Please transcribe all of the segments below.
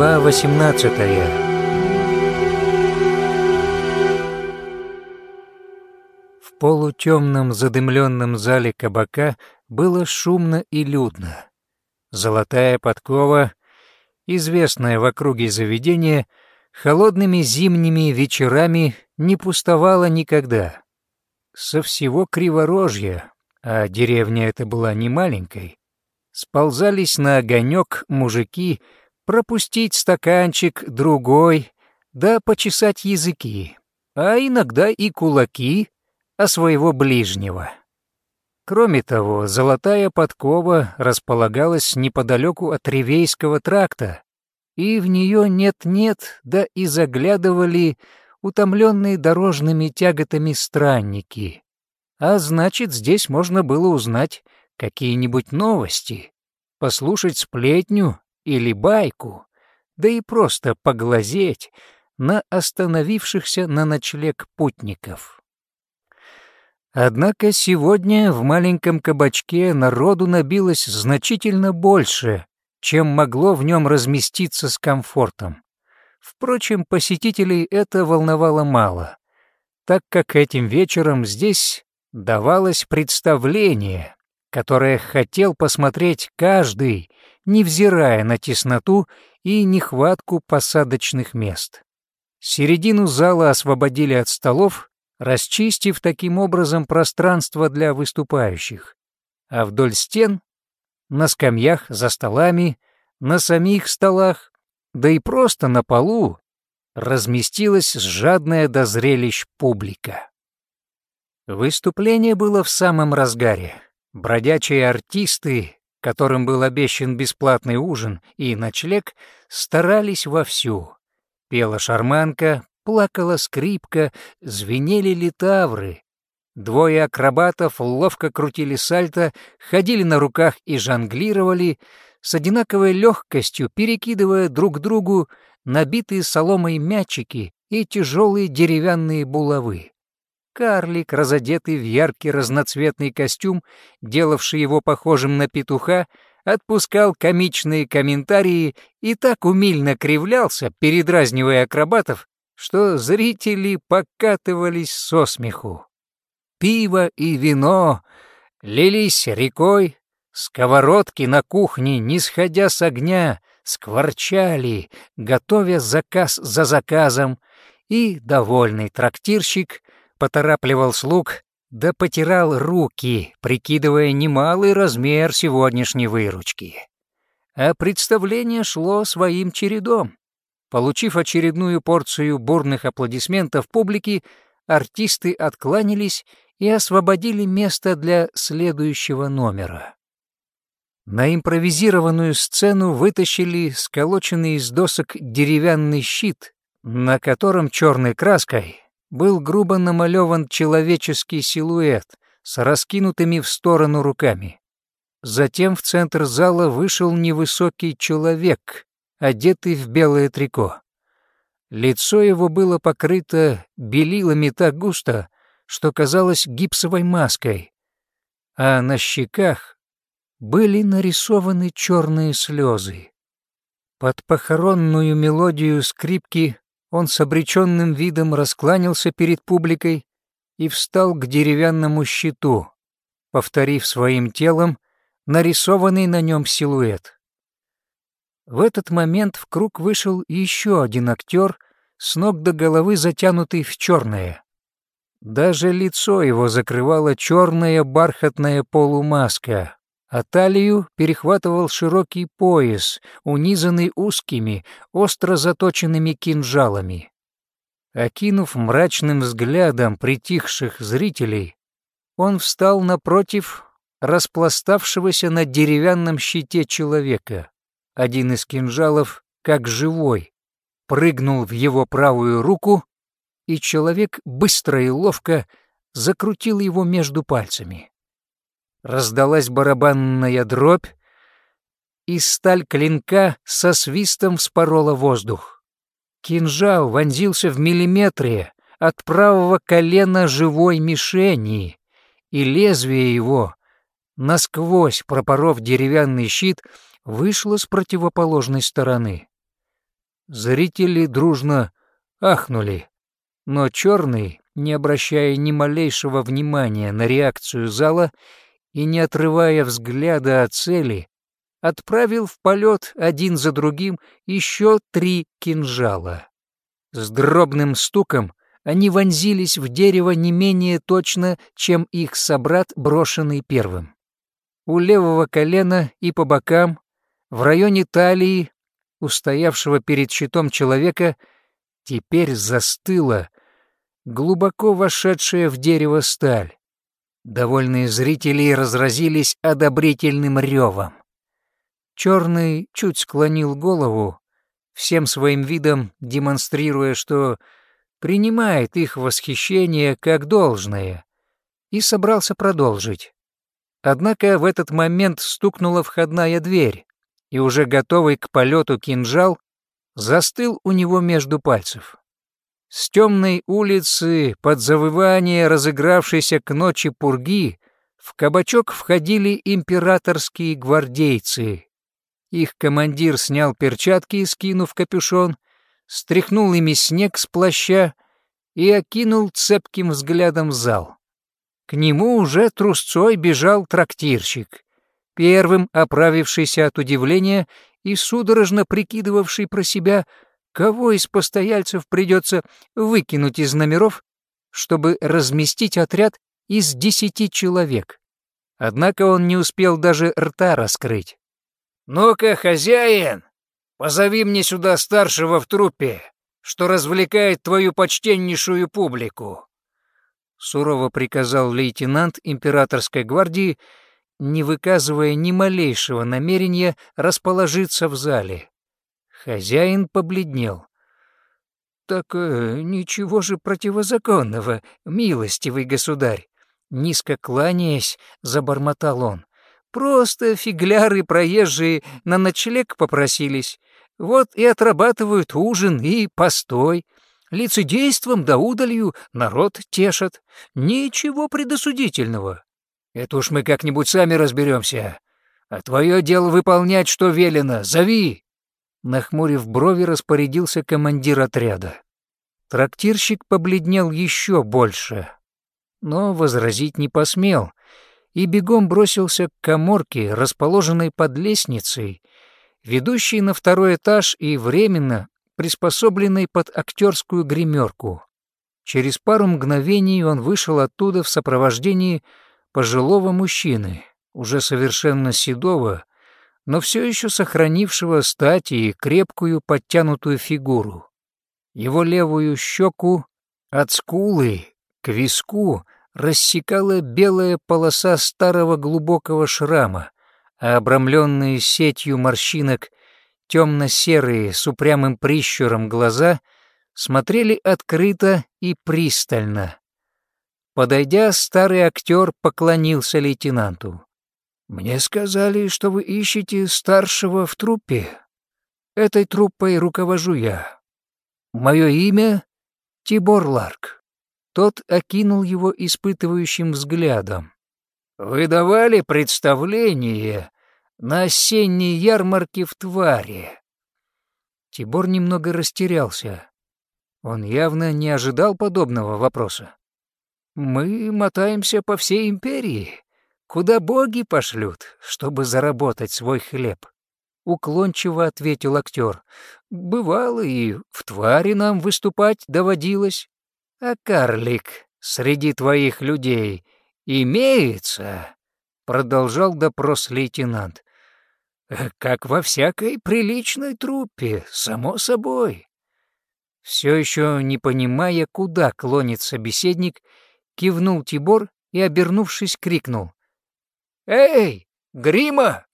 Глава 18 В полутемном задымленном зале кабака было шумно и людно. Золотая подкова, известное в округе заведение, холодными зимними вечерами не пустовала никогда. Со всего Криворожья, а деревня эта была не маленькой, сползались на огонек мужики пропустить стаканчик другой, да почесать языки, а иногда и кулаки, а своего ближнего. Кроме того, золотая подкова располагалась неподалеку от Ревейского тракта, и в нее нет-нет, да и заглядывали утомленные дорожными тяготами странники. А значит, здесь можно было узнать какие-нибудь новости, послушать сплетню или байку, да и просто поглазеть на остановившихся на ночлег путников. Однако сегодня в маленьком кабачке народу набилось значительно больше, чем могло в нем разместиться с комфортом. Впрочем, посетителей это волновало мало, так как этим вечером здесь давалось представление, которое хотел посмотреть каждый, невзирая на тесноту и нехватку посадочных мест. Середину зала освободили от столов, расчистив таким образом пространство для выступающих, а вдоль стен, на скамьях, за столами, на самих столах, да и просто на полу, разместилась жадная до зрелищ публика. Выступление было в самом разгаре. Бродячие артисты, которым был обещан бесплатный ужин и ночлег, старались вовсю. Пела шарманка, плакала скрипка, звенели литавры. Двое акробатов ловко крутили сальто, ходили на руках и жонглировали, с одинаковой легкостью перекидывая друг другу набитые соломой мячики и тяжелые деревянные булавы. Карлик, разодетый в яркий разноцветный костюм, делавший его похожим на петуха, отпускал комичные комментарии и так умильно кривлялся, передразнивая акробатов, что зрители покатывались со смеху. Пиво и вино лились рекой, сковородки на кухне, не сходя с огня, скворчали, готовя заказ за заказом, и довольный трактирщик поторапливал слуг, да потирал руки, прикидывая немалый размер сегодняшней выручки. А представление шло своим чередом. Получив очередную порцию бурных аплодисментов публики, артисты откланялись и освободили место для следующего номера. На импровизированную сцену вытащили сколоченный из досок деревянный щит, на котором черной краской был грубо намалеван человеческий силуэт с раскинутыми в сторону руками. Затем в центр зала вышел невысокий человек, одетый в белое трико. Лицо его было покрыто белилами так густо, что казалось гипсовой маской, а на щеках были нарисованы черные слезы. Под похоронную мелодию скрипки он с обреченным видом раскланялся перед публикой и встал к деревянному щиту, повторив своим телом нарисованный на нем силуэт. В этот момент в круг вышел еще один актер, с ног до головы затянутый в черное. Даже лицо его закрывала черная бархатная полумаска, а талию перехватывал широкий пояс, унизанный узкими, остро заточенными кинжалами. Окинув мрачным взглядом притихших зрителей, он встал напротив распластавшегося на деревянном щите человека. Один из кинжалов, как живой, прыгнул в его правую руку, и человек быстро и ловко закрутил его между пальцами. Раздалась барабанная дробь, и сталь клинка со свистом вспорола воздух. Кинжал вонзился в миллиметре от правого колена живой мишени, и лезвие его, насквозь пропоров деревянный щит, вышло с противоположной стороны. Зрители дружно ахнули, но черный, не обращая ни малейшего внимания на реакцию зала и не отрывая взгляда от цели, отправил в полет один за другим еще три кинжала. С дробным стуком они вонзились в дерево не менее точно, чем их собрат, брошенный первым. У левого колена и по бокам, в районе талии, устоявшего перед щитом человека, теперь застыла глубоко вошедшая в дерево сталь. Довольные зрители разразились одобрительным ревом. Черный чуть склонил голову, всем своим видом демонстрируя, что принимает их восхищение как должное, и собрался продолжить. Однако в этот момент стукнула входная дверь, и уже готовый к полету кинжал застыл у него между пальцев. С темной улицы, под завывание разыгравшейся к ночи пурги, в кабачок входили императорские гвардейцы. Их командир снял перчатки, скинув капюшон, стряхнул ими снег с плаща и окинул цепким взглядом зал. К нему уже трусцой бежал трактирщик, первым оправившийся от удивления и судорожно прикидывавший про себя, кого из постояльцев придется выкинуть из номеров, чтобы разместить отряд из десяти человек. Однако он не успел даже рта раскрыть. «Ну-ка, хозяин, позови мне сюда старшего в труппе, что развлекает твою почтеннейшую публику», сурово приказал лейтенант императорской гвардии, не выказывая ни малейшего намерения расположиться в зале. Хозяин побледнел. «Так э, ничего же противозаконного, милостивый государь!» Низко кланяясь, забормотал он. Просто фигляры проезжие на ночлег попросились. Вот и отрабатывают ужин и постой. Лицедейством да удалью народ тешат. Ничего предосудительного. Это уж мы как-нибудь сами разберемся. А твое дело выполнять, что велено. Зови!» Нахмурив брови, распорядился командир отряда. Трактирщик побледнел еще больше, но возразить не посмел — и бегом бросился к коморке, расположенной под лестницей, ведущей на второй этаж и временно приспособленной под актерскую гримерку. Через пару мгновений он вышел оттуда в сопровождении пожилого мужчины, уже совершенно седого, но все еще сохранившего стать и крепкую подтянутую фигуру. Его левую щеку от скулы к виску рассекала белая полоса старого глубокого шрама, а обрамленные сетью морщинок темно-серые с упрямым прищуром глаза смотрели открыто и пристально. Подойдя, старый актер поклонился лейтенанту. «Мне сказали, что вы ищете старшего в труппе. Этой труппой руковожу я. Мое имя — Тибор Ларк». Тот окинул его испытывающим взглядом. «Вы давали представление на осенней ярмарке в Тваре?» Тибор немного растерялся. Он явно не ожидал подобного вопроса. «Мы мотаемся по всей империи, куда боги пошлют, чтобы заработать свой хлеб», — уклончиво ответил актер. «Бывало, и в Тваре нам выступать доводилось. А карлик среди твоих людей имеется?» Продолжал допрос лейтенант. «Э, «Как во всякой приличной труппе, само собой». Все еще не понимая, куда клонит собеседник, кивнул Тибор и, обернувшись, крикнул. «Эй, грима!»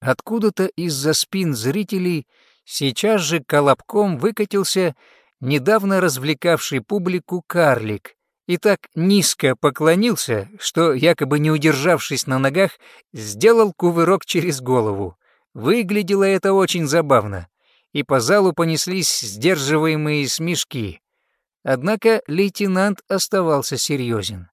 Откуда-то из-за спин зрителей сейчас же колобком выкатился недавно развлекавший публику карлик, и так низко поклонился, что, якобы не удержавшись на ногах, сделал кувырок через голову. Выглядело это очень забавно, и по залу понеслись сдерживаемые смешки. Однако лейтенант оставался серьезен.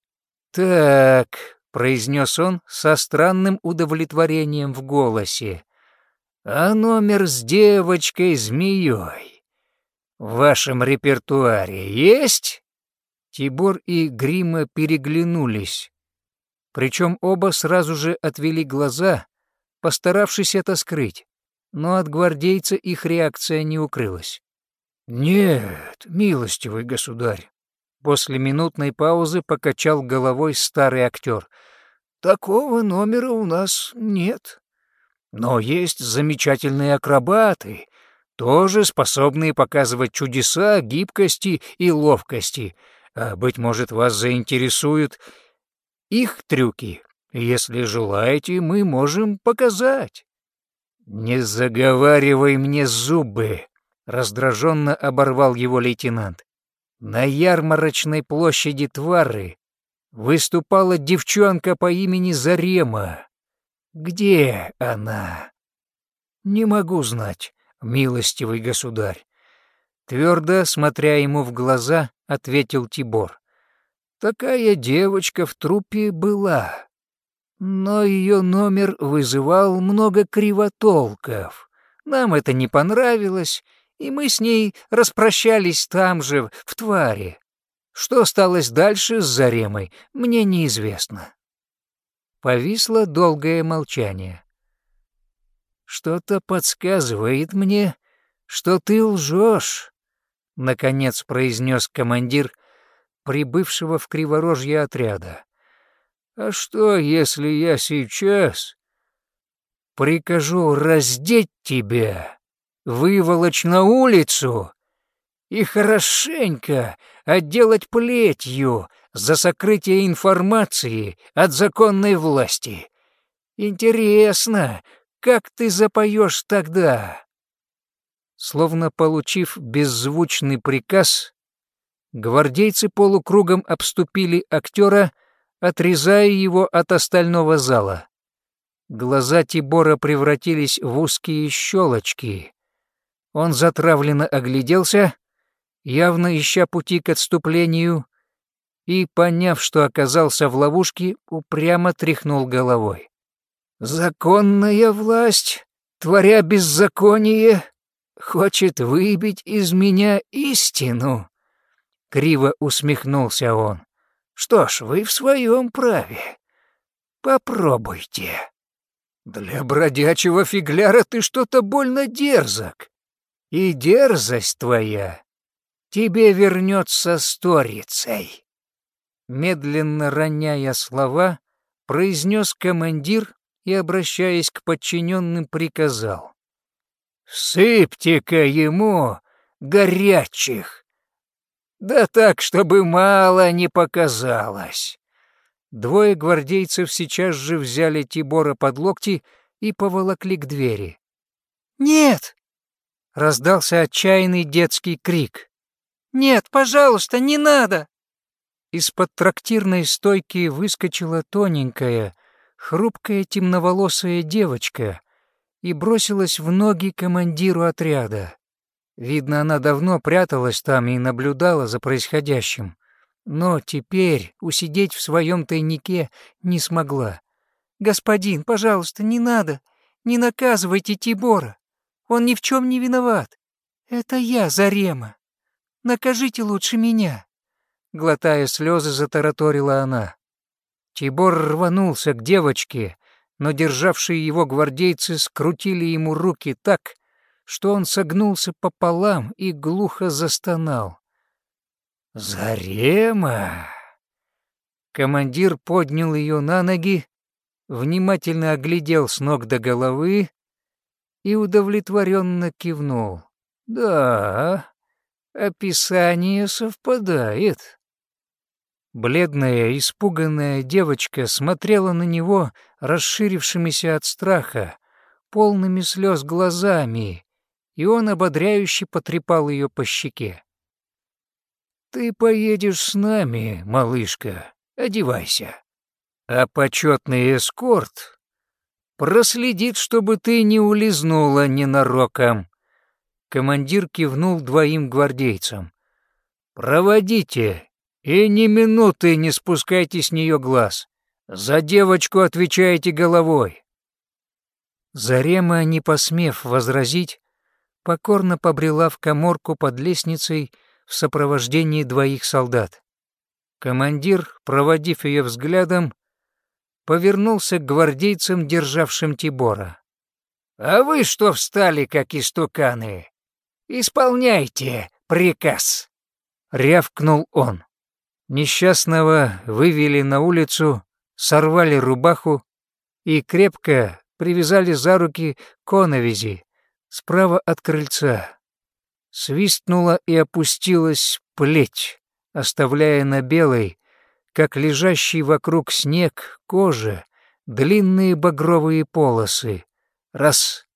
«Так», — произнес он со странным удовлетворением в голосе, — «а номер с девочкой-змеей? в вашем репертуаре есть?» Тибор и Грима переглянулись. Причем оба сразу же отвели глаза, постаравшись это скрыть, но от гвардейца их реакция не укрылась. «Нет, милостивый государь», — после минутной паузы покачал головой старый актер. «Такого номера у нас нет. Но есть замечательные акробаты, тоже способные показывать чудеса гибкости и ловкости. А, быть может, вас заинтересуют их трюки. Если желаете, мы можем показать». «Не заговаривай мне зубы», — раздраженно оборвал его лейтенант. На ярмарочной площади Твары выступала девчонка по имени Зарема. Где она? Не могу знать, милостивый государь. Твердо, смотря ему в глаза, ответил Тибор. Такая девочка в трупе была, но ее номер вызывал много кривотолков. Нам это не понравилось, и мы с ней распрощались там же, в Тваре. Что осталось дальше с Заремой, мне неизвестно. Повисло долгое молчание. «Что-то подсказывает мне, что ты лжешь», — наконец произнес командир прибывшего в Криворожье отряда. «А что, если я сейчас прикажу раздеть тебя, выволочь на улицу и хорошенько отделать плетью за сокрытие информации от законной власти. Интересно, как ты запоешь тогда?» Словно получив беззвучный приказ, гвардейцы полукругом обступили актера, отрезая его от остального зала. Глаза Тибора превратились в узкие щелочки. Он затравленно огляделся, явно ища пути к отступлению, и, поняв, что оказался в ловушке, упрямо тряхнул головой. «Законная власть, творя беззаконие, хочет выбить из меня истину», — криво усмехнулся он. «Что ж, вы в своем праве. Попробуйте». «Для бродячего фигляра ты что-то больно дерзок. И дерзость твоя тебе вернется сторицей». Медленно роняя слова, произнес командир и, обращаясь к подчиненным, приказал. «Всыпьте-ка ему горячих, да так, чтобы мало не показалось». Двое гвардейцев сейчас же взяли Тибора под локти и поволокли к двери. «Нет!» — раздался отчаянный детский крик. «Нет, пожалуйста, не надо!» Из-под трактирной стойки выскочила тоненькая, хрупкая темноволосая девочка и бросилась в ноги командиру отряда. Видно, она давно пряталась там и наблюдала за происходящим но теперь усидеть в своем тайнике не смогла. «Господин, пожалуйста, не надо, не наказывайте Тибора, он ни в чем не виноват. Это я, Зарема. Накажите лучше меня». Глотая слезы, затараторила она. Тибор рванулся к девочке, но державшие его гвардейцы скрутили ему руки так, что он согнулся пополам и глухо застонал. «Зарема!» Командир поднял ее на ноги, внимательно оглядел с ног до головы и удовлетворенно кивнул. «Да, описание совпадает». Бледная, испуганная девочка смотрела на него расширившимися от страха, полными слез глазами, и он ободряюще потрепал ее по щеке. «Ты поедешь с нами, малышка, одевайся. А почетный эскорт проследит, чтобы ты не улизнула ненароком». Командир кивнул двоим гвардейцам. «Проводите, и ни минуты не спускайте с нее глаз. За девочку отвечаете головой». Зарема, не посмев возразить, покорно побрела в коморку под лестницей в сопровождении двоих солдат. Командир, проводив ее взглядом, повернулся к гвардейцам, державшим Тибора. «А вы что встали, как истуканы? Исполняйте приказ!» — рявкнул он. Несчастного вывели на улицу, сорвали рубаху и крепко привязали за руки коновизи справа от крыльца. Свистнула и опустилась плеть, оставляя на белой, как лежащий вокруг снег, кожа, длинные багровые полосы. Раз,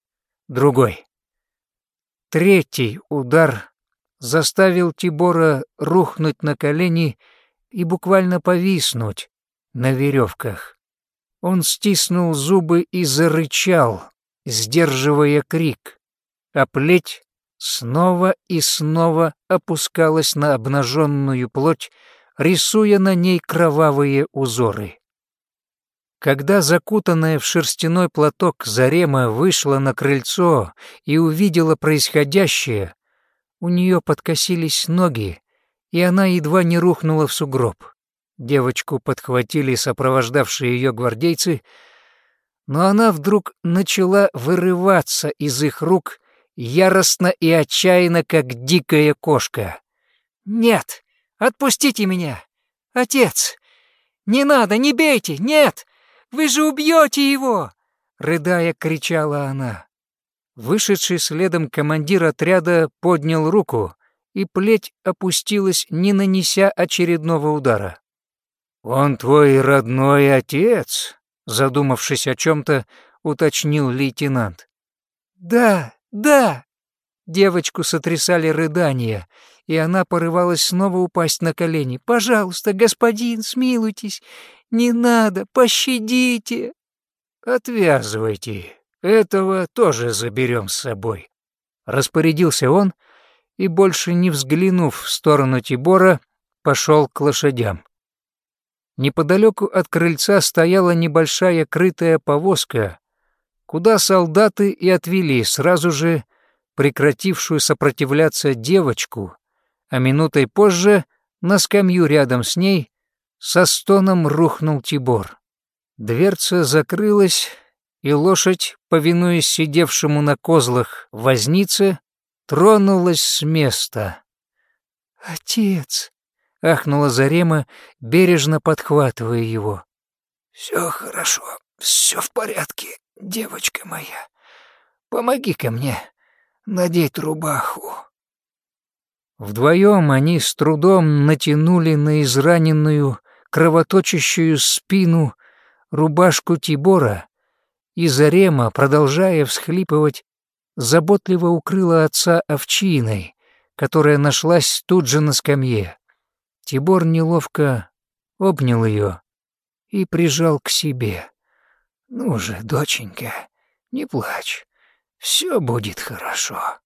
другой. Третий удар заставил Тибора рухнуть на колени и буквально повиснуть на веревках. Он стиснул зубы и зарычал, сдерживая крик, а плеть снова и снова опускалась на обнаженную плоть, рисуя на ней кровавые узоры. Когда закутанная в шерстяной платок Зарема вышла на крыльцо и увидела происходящее, у нее подкосились ноги, и она едва не рухнула в сугроб. Девочку подхватили сопровождавшие ее гвардейцы, но она вдруг начала вырываться из их рук яростно и отчаянно, как дикая кошка. «Нет! Отпустите меня! Отец! Не надо, не бейте! Нет! Вы же убьете его!» Рыдая, кричала она. Вышедший следом командир отряда поднял руку, и плеть опустилась, не нанеся очередного удара. «Он твой родной отец?» Задумавшись о чем-то, уточнил лейтенант. «Да, да!» Девочку сотрясали рыдания, и она порывалась снова упасть на колени. «Пожалуйста, господин, смилуйтесь! Не надо, пощадите!» «Отвязывайте, этого тоже заберем с собой», — распорядился он, и, больше не взглянув в сторону Тибора, пошел к лошадям. Неподалеку от крыльца стояла небольшая крытая повозка, куда солдаты и отвели сразу же прекратившую сопротивляться девочку, а минутой позже на скамью рядом с ней со стоном рухнул Тибор. Дверца закрылась, и лошадь, повинуясь сидевшему на козлах вознице, тронулась с места. «Отец!» ахнула Зарема, бережно подхватывая его. «Все хорошо, все в порядке, девочка моя. Помоги-ка мне надеть рубаху». Вдвоем они с трудом натянули на израненную, кровоточащую спину рубашку Тибора, и Зарема, продолжая всхлипывать, заботливо укрыла отца овчиной, которая нашлась тут же на скамье. Тибор неловко обнял ее и прижал к себе. «Ну же, доченька, не плачь, все будет хорошо».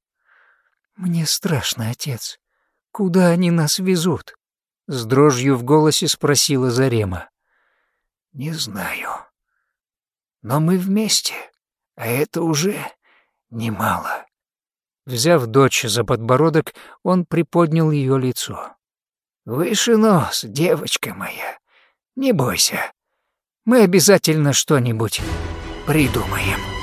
«Мне страшно, отец. Куда они нас везут?» С дрожью в голосе спросила Зарема. «Не знаю. Но мы вместе, а это уже немало». Взяв дочь за подбородок, он приподнял ее лицо. «Выше нос, девочка моя. Не бойся. Мы обязательно что-нибудь придумаем».